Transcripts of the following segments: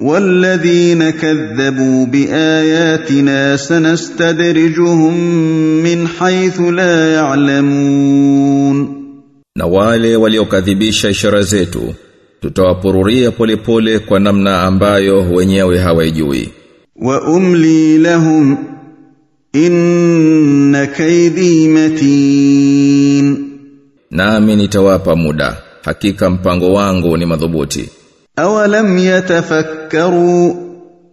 والذين كذبوا باياتنا سنستدرجهم من حيث لا يعلمون Na wale waliokadhibisha ishara zetu tutawapururia polepole kwa namna ambayo wenyewe hawaijui. واملي لهم ان كيدي متين Nami nitawapa muda. Hakika mpango wangu ni madhubuti. اولم يتفكروا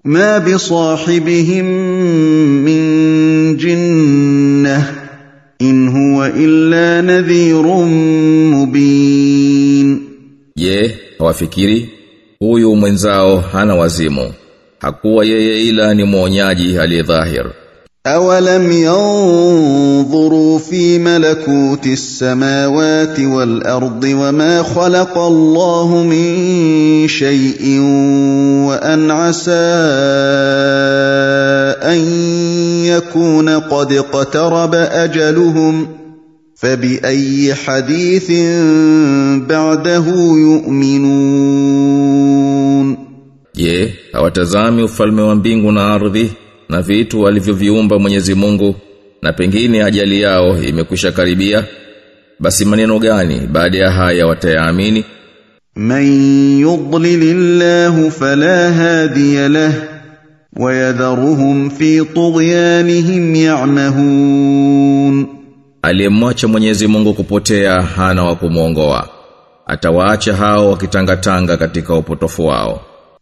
ما بصاحبهم من جنه ان هو الا نذير مبين Je, hawafikiri huyu mwenzao hana wazimu. Hakuwa yeye ila ni mwonyaji aliyedhahir. أولم ينظروا في ملكوت السماوات والأرض وما خلق الله من شيء وأن عسى أن يكون قد اقترب أجلهم فبأي حديث بعده يؤمنون Je, hawatazami ufalme wa mbingu na vitu alivyoviumba Mwenyezi Mungu na pengine ajali yao imekwisha karibia basi maneno gani baada ya haya watayaamini? Man yudlilillahu fala hadiya lah wayadharuhum fi tughyanihim ya'mahun. Aliyemwacha Mwenyezi Mungu kupotea hana wa kumwongoa. Atawaacha hao wakitangatanga katika upotofu wao.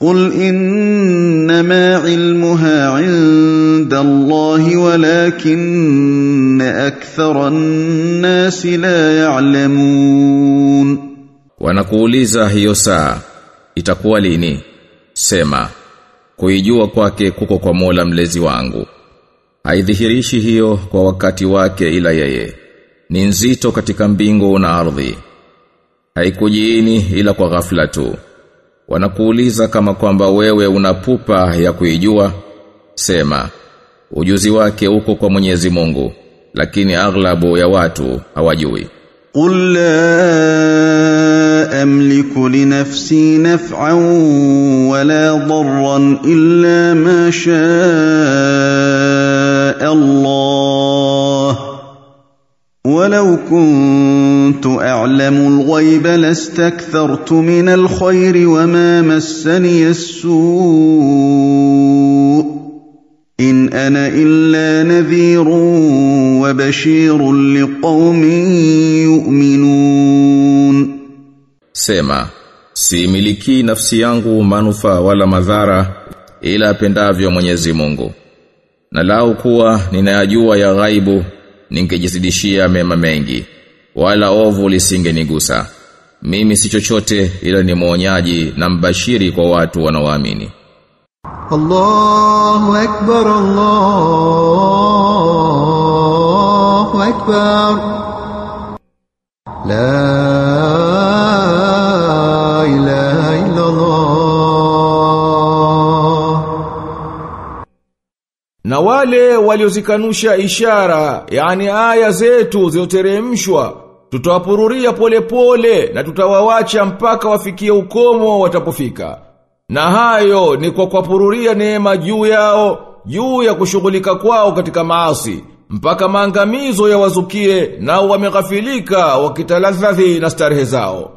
قل انما علمها عند الله ولكن اكثر الناس لا يعلمون Wanakuuliza hiyo saa itakuwa lini? Sema kuijua kwake kuko kwa Mola mlezi wangu. Haidhihirishi hiyo kwa wakati wake ila yeye. Ni nzito katika mbingu na ardhi. Haikujiini ila kwa ghafla tu. Wanakuuliza kama kwamba wewe una pupa ya kuijua. Sema Ujuzi wake uko kwa mwenyezi mungu Lakini aglabu ya watu hawajui. Qul la amliku li nafsi naf'an wala dharran illa ma shaa Allah. ولو كنت اعلم الغيب لاستكثرت من الخير وما مسني السوء ان انا الا نذير وبشير لقوم يؤمنون Sema, siimiliki nafsi yangu manufaa wala madhara ila apendavyo Mwenyezi Mungu. Na lau kuwa ninayajua ya ghaibu, ningejizidishia mema mengi wala ovu lisingenigusa. Mimi si chochote ila ni mwonyaji na mbashiri kwa watu wanaoamini. Allahu akbar Allahu akbar. La wale waliozikanusha ishara, yani aya zetu zilizoteremshwa, tutawapururia polepole na tutawawacha mpaka wafikie ukomo watapofika. Na hayo ni kwa kuwapururia neema juu yao, juu ya kushughulika kwao katika maasi, mpaka maangamizo yawazukie nao wameghafilika wakitaladhathi na starehe zao.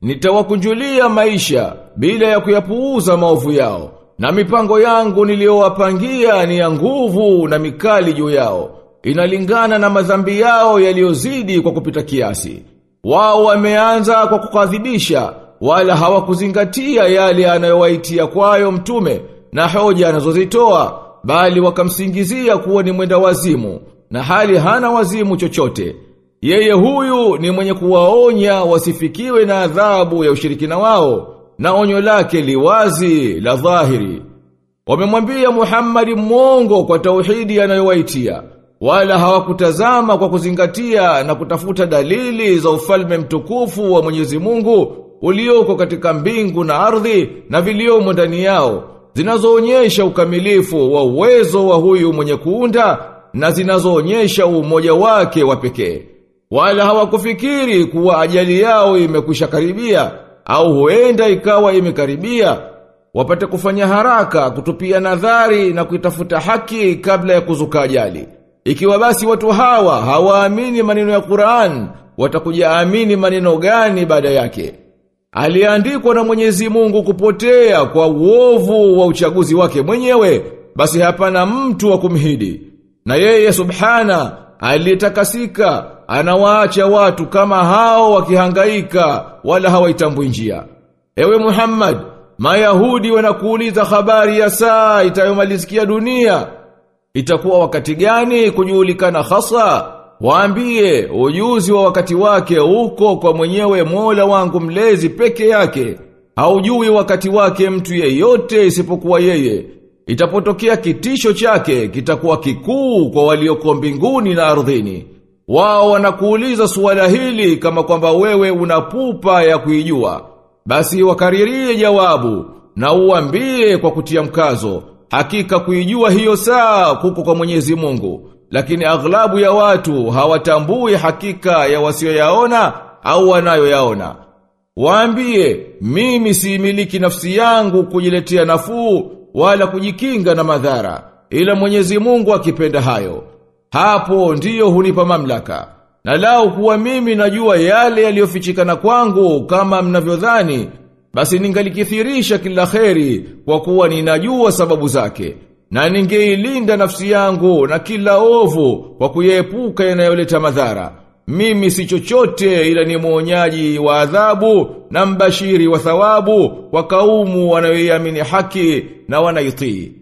Nitawakunjulia maisha bila ya kuyapuuza maovu yao. Na mipango yangu niliyowapangia ni ya nguvu na mikali juu yao. Inalingana na madhambi yao yaliyozidi kwa kupita kiasi. Wao wameanza kwa kukadhibisha, wala hawakuzingatia yale anayowaitia kwayo mtume na hoja anazozitoa, bali wakamsingizia kuwa ni mwenda wazimu, na hali hana wazimu chochote. Yeye huyu ni mwenye kuwaonya wasifikiwe na adhabu ya ushirikina wao, na onyo lake liwazi la dhahiri. Wamemwambia Muhammad mwongo kwa tauhidi anayowaitia wala hawakutazama kwa kuzingatia na kutafuta dalili za ufalme mtukufu wa Mwenyezi Mungu ulioko katika mbingu na ardhi na viliomo ndani yao zinazoonyesha ukamilifu wa uwezo wa huyu mwenye kuunda na zinazoonyesha umoja wake wa pekee wala hawakufikiri kuwa ajali yao imekwisha karibia au huenda ikawa imekaribia wapate kufanya haraka kutupia nadhari na kuitafuta haki kabla ya kuzuka ajali. Ikiwa basi watu hawa hawaamini maneno ya Qur'an watakujaamini maneno gani baada yake? Aliandikwa na Mwenyezi Mungu kupotea kwa uovu wa uchaguzi wake mwenyewe basi hapana mtu wa kumhidi. Na yeye subhana aliyetakasika anawaacha watu kama hao wakihangaika wala hawaitambui njia. Ewe Muhammad, Mayahudi wanakuuliza habari ya saa itayomalizikia dunia. Itakuwa wakati gani kujulikana hasa? Waambie ujuzi wa wakati wake uko kwa mwenyewe Mola wangu mlezi peke yake. Haujui wakati wake mtu yeyote isipokuwa yeye. Itapotokea kitisho chake kitakuwa kikuu kwa walioko mbinguni na ardhini. Wao wanakuuliza suala hili kama kwamba wewe una pupa ya kuijua. Basi wakaririe jawabu na uambie kwa kutia mkazo. Hakika kuijua hiyo saa kuko kwa Mwenyezi Mungu. Lakini aghlabu ya watu hawatambui hakika ya wasioyaona au wanayoyaona. Waambie, mimi siimiliki nafsi yangu kujiletea nafuu wala kujikinga na madhara, ila Mwenyezi Mungu akipenda hayo. Hapo ndiyo hunipa mamlaka. Na lao kuwa mimi najua yale yaliyofichikana kwangu kama mnavyodhani, basi ningalikithirisha kila kheri kwa kuwa ninajua sababu zake. Na ningeilinda nafsi yangu na kila ovu kwa kuyepuka yanayoleta madhara. Mimi si chochote ila ni mwonyaji wa adhabu na mbashiri wa thawabu kwa kaumu wanayoiamini haki na wanaitii.